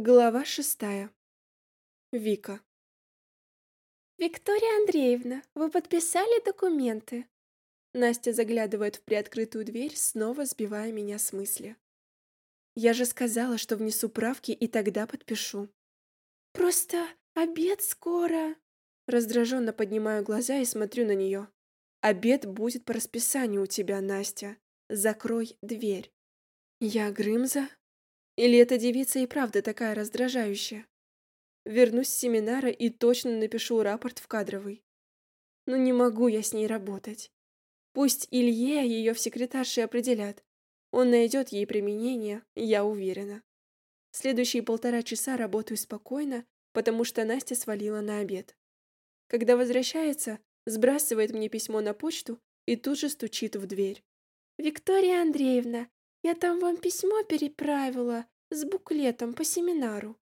Глава шестая. Вика. «Виктория Андреевна, вы подписали документы?» Настя заглядывает в приоткрытую дверь, снова сбивая меня с мысли. «Я же сказала, что внесу правки и тогда подпишу». «Просто обед скоро». Раздраженно поднимаю глаза и смотрю на нее. «Обед будет по расписанию у тебя, Настя. Закрой дверь». «Я Грымза?» Или эта девица и правда такая раздражающая? Вернусь с семинара и точно напишу рапорт в кадровый. Но не могу я с ней работать. Пусть Илье ее в секретарше определят. Он найдет ей применение, я уверена. Следующие полтора часа работаю спокойно, потому что Настя свалила на обед. Когда возвращается, сбрасывает мне письмо на почту и тут же стучит в дверь. «Виктория Андреевна, я там вам письмо переправила с буклетом по семинару.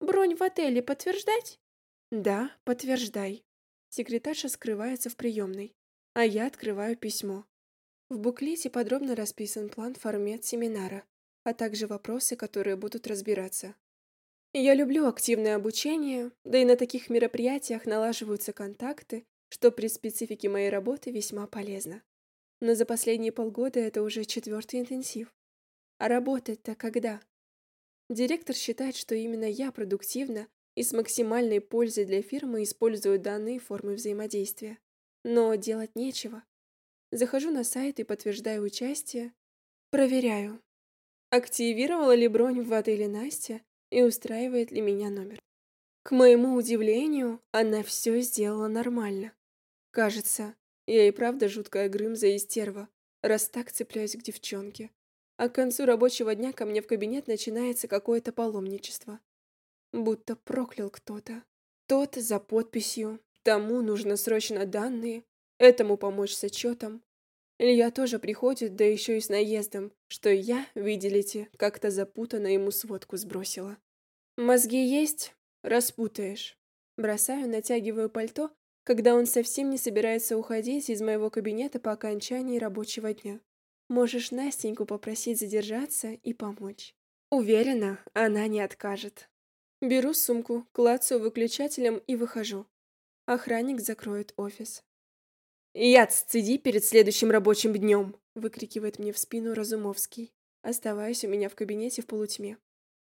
Бронь в отеле подтверждать? Да, подтверждай. Секретарша скрывается в приемной, а я открываю письмо. В буклете подробно расписан план формат семинара, а также вопросы, которые будут разбираться. Я люблю активное обучение, да и на таких мероприятиях налаживаются контакты, что при специфике моей работы весьма полезно. Но за последние полгода это уже четвертый интенсив. А работать-то когда? Директор считает, что именно я продуктивна и с максимальной пользой для фирмы использую данные формы взаимодействия. Но делать нечего. Захожу на сайт и подтверждаю участие. Проверяю, активировала ли бронь в отеле Настя и устраивает ли меня номер. К моему удивлению, она все сделала нормально. Кажется, я и правда жуткая грымза и стерва, раз так цепляюсь к девчонке а к концу рабочего дня ко мне в кабинет начинается какое-то паломничество. Будто проклял кто-то. Тот за подписью, тому нужно срочно данные, этому помочь с отчетом. Илья тоже приходит, да еще и с наездом, что я, виделите, как-то запутанно ему сводку сбросила. Мозги есть, распутаешь. Бросаю, натягиваю пальто, когда он совсем не собирается уходить из моего кабинета по окончании рабочего дня. Можешь Настеньку попросить задержаться и помочь. Уверена, она не откажет. Беру сумку, клацаю выключателем и выхожу. Охранник закроет офис. «Яд сцеди перед следующим рабочим днем!» выкрикивает мне в спину Разумовский. Оставаюсь у меня в кабинете в полутьме.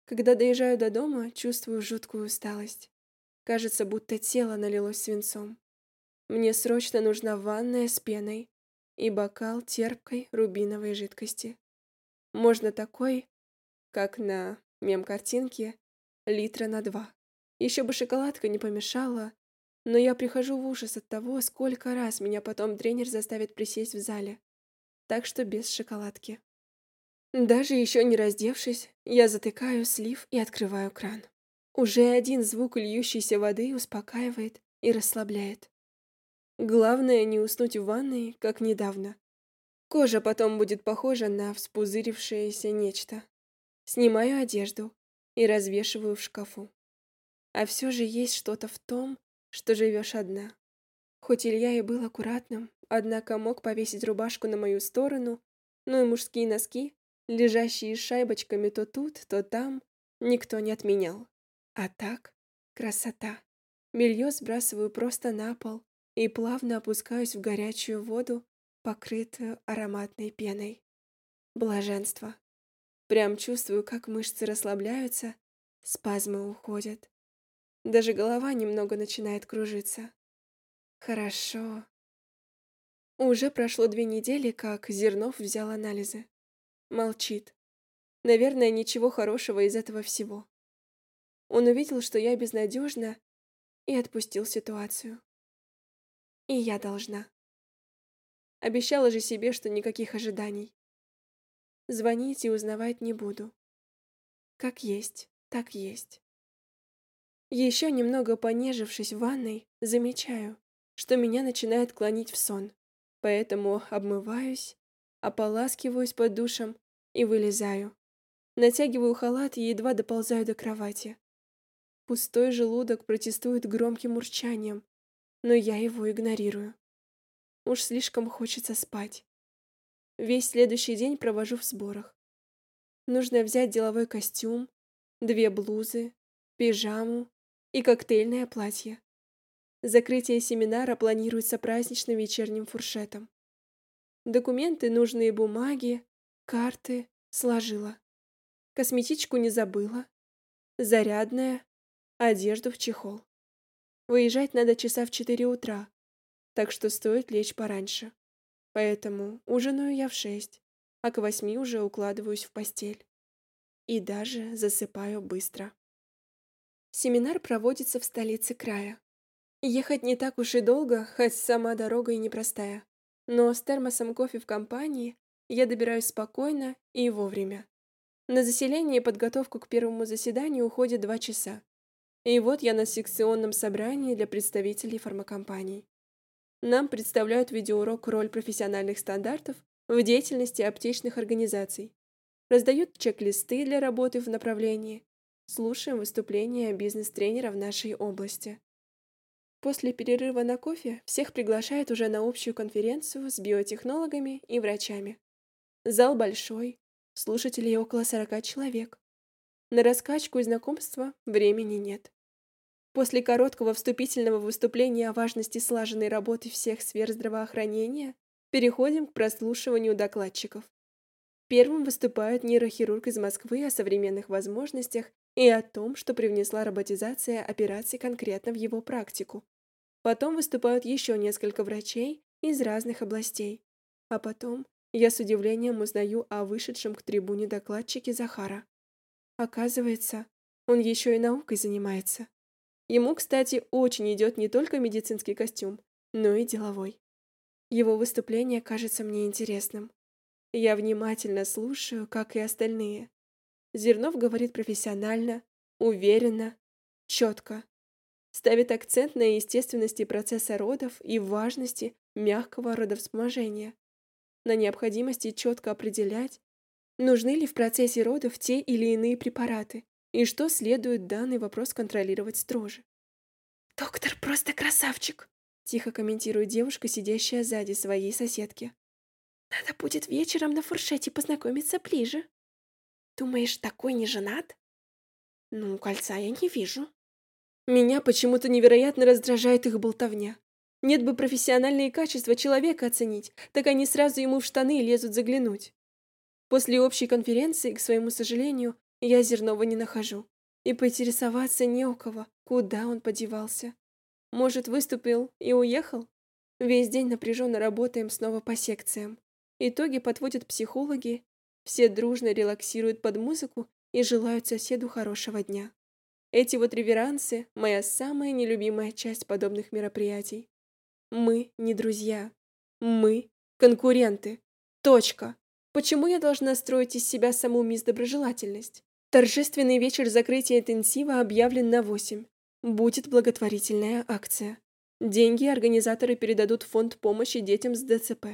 Когда доезжаю до дома, чувствую жуткую усталость. Кажется, будто тело налилось свинцом. Мне срочно нужна ванная с пеной, и бокал терпкой рубиновой жидкости. Можно такой, как на мем-картинке, литра на два. Еще бы шоколадка не помешала, но я прихожу в ужас от того, сколько раз меня потом тренер заставит присесть в зале. Так что без шоколадки. Даже еще не раздевшись, я затыкаю слив и открываю кран. Уже один звук льющейся воды успокаивает и расслабляет. Главное не уснуть в ванной, как недавно. Кожа потом будет похожа на вспузырившееся нечто. Снимаю одежду и развешиваю в шкафу. А все же есть что-то в том, что живешь одна. Хоть Илья и был аккуратным, однако мог повесить рубашку на мою сторону, но и мужские носки, лежащие шайбочками то тут, то там, никто не отменял. А так, красота. Белье сбрасываю просто на пол, и плавно опускаюсь в горячую воду, покрытую ароматной пеной. Блаженство. Прям чувствую, как мышцы расслабляются, спазмы уходят. Даже голова немного начинает кружиться. Хорошо. Уже прошло две недели, как Зернов взял анализы. Молчит. Наверное, ничего хорошего из этого всего. Он увидел, что я безнадежна, и отпустил ситуацию. И я должна. Обещала же себе, что никаких ожиданий. Звонить и узнавать не буду. Как есть, так есть. Еще немного понежившись в ванной, замечаю, что меня начинает клонить в сон. Поэтому обмываюсь, ополаскиваюсь под душем и вылезаю. Натягиваю халат и едва доползаю до кровати. Пустой желудок протестует громким урчанием, но я его игнорирую. Уж слишком хочется спать. Весь следующий день провожу в сборах. Нужно взять деловой костюм, две блузы, пижаму и коктейльное платье. Закрытие семинара планируется праздничным вечерним фуршетом. Документы, нужные бумаги, карты сложила. Косметичку не забыла. Зарядная, одежду в чехол. Выезжать надо часа в четыре утра, так что стоит лечь пораньше. Поэтому ужинаю я в шесть, а к восьми уже укладываюсь в постель. И даже засыпаю быстро. Семинар проводится в столице края. Ехать не так уж и долго, хоть сама дорога и непростая. Но с термосом кофе в компании я добираюсь спокойно и вовремя. На заселение и подготовку к первому заседанию уходит два часа. И вот я на секционном собрании для представителей фармакомпаний. Нам представляют видеоурок «Роль профессиональных стандартов в деятельности аптечных организаций». Раздают чек-листы для работы в направлении. Слушаем выступления бизнес-тренеров нашей области. После перерыва на кофе всех приглашают уже на общую конференцию с биотехнологами и врачами. Зал большой, слушателей около 40 человек. На раскачку и знакомства времени нет. После короткого вступительного выступления о важности слаженной работы всех сфер здравоохранения переходим к прослушиванию докладчиков. Первым выступает нейрохирург из Москвы о современных возможностях и о том, что привнесла роботизация операций конкретно в его практику. Потом выступают еще несколько врачей из разных областей. А потом я с удивлением узнаю о вышедшем к трибуне докладчике Захара. Оказывается, он еще и наукой занимается. Ему, кстати, очень идет не только медицинский костюм, но и деловой. Его выступление кажется мне интересным. Я внимательно слушаю, как и остальные. Зернов говорит профессионально, уверенно, четко ставит акцент на естественности процесса родов и важности мягкого родовспоможения, на необходимости четко определять, нужны ли в процессе родов те или иные препараты, и что следует данный вопрос контролировать строже. «Доктор просто красавчик!» – тихо комментирует девушка, сидящая сзади своей соседки. «Надо будет вечером на фуршете познакомиться ближе. Думаешь, такой не женат?» «Ну, кольца я не вижу», меня почему-то невероятно раздражает их болтовня. Нет бы профессиональные качества человека оценить, так они сразу ему в штаны лезут заглянуть. После общей конференции, к своему сожалению, я Зернова не нахожу. И поинтересоваться не у кого, куда он подевался. Может, выступил и уехал? Весь день напряженно работаем снова по секциям. Итоги подводят психологи, все дружно релаксируют под музыку и желают соседу хорошего дня. Эти вот реверансы – моя самая нелюбимая часть подобных мероприятий. Мы не друзья. Мы – конкуренты. Точка. Почему я должна строить из себя саму мисс Доброжелательность? Торжественный вечер закрытия интенсива объявлен на 8. Будет благотворительная акция. Деньги организаторы передадут в фонд помощи детям с ДЦП.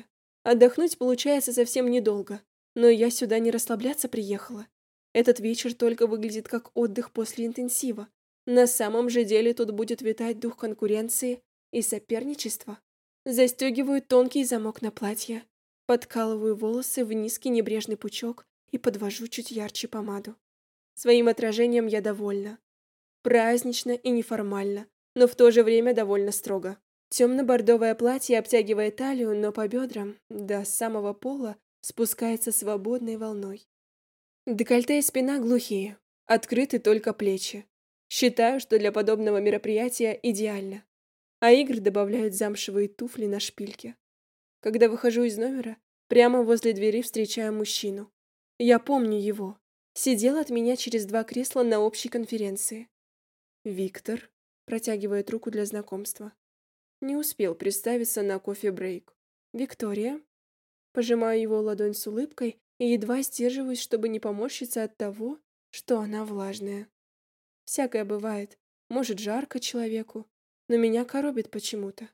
Отдохнуть получается совсем недолго, но я сюда не расслабляться приехала. Этот вечер только выглядит как отдых после интенсива. На самом же деле тут будет витать дух конкуренции и соперничества. Застегиваю тонкий замок на платье, подкалываю волосы в низкий небрежный пучок и подвожу чуть ярче помаду. Своим отражением я довольна. Празднично и неформально, но в то же время довольно строго. Темно-бордовое платье обтягивает талию, но по бедрам, до самого пола, спускается свободной волной. Декольте и спина глухие, открыты только плечи. Считаю, что для подобного мероприятия идеально. А игры добавляют замшевые туфли на шпильке. Когда выхожу из номера, прямо возле двери встречаю мужчину. Я помню его. Сидел от меня через два кресла на общей конференции. Виктор протягивает руку для знакомства. Не успел представиться на кофе-брейк. Виктория. Пожимаю его ладонь с улыбкой и едва сдерживаюсь, чтобы не поморщиться от того, что она влажная. Всякое бывает. Может, жарко человеку, но меня коробит почему-то.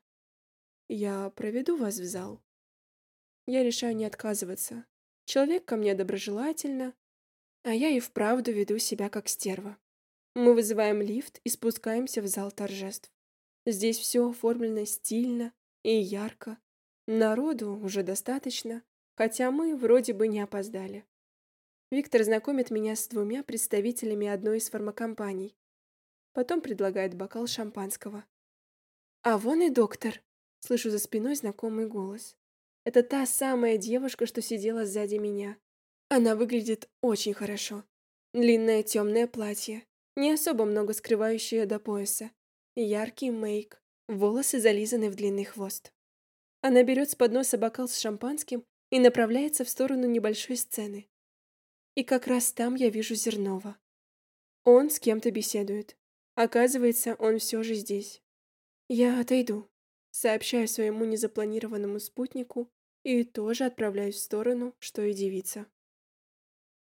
Я проведу вас в зал. Я решаю не отказываться. Человек ко мне доброжелательно, а я и вправду веду себя как стерва. Мы вызываем лифт и спускаемся в зал торжеств. Здесь все оформлено стильно и ярко. Народу уже достаточно, хотя мы вроде бы не опоздали. Виктор знакомит меня с двумя представителями одной из фармакомпаний. Потом предлагает бокал шампанского. «А вон и доктор!» Слышу за спиной знакомый голос. Это та самая девушка, что сидела сзади меня. Она выглядит очень хорошо. Длинное темное платье, не особо много скрывающее до пояса. Яркий мейк, волосы зализаны в длинный хвост. Она берет с подноса бокал с шампанским и направляется в сторону небольшой сцены. И как раз там я вижу Зернова. Он с кем-то беседует. Оказывается, он все же здесь. Я отойду, сообщаю своему незапланированному спутнику и тоже отправляюсь в сторону, что и девица.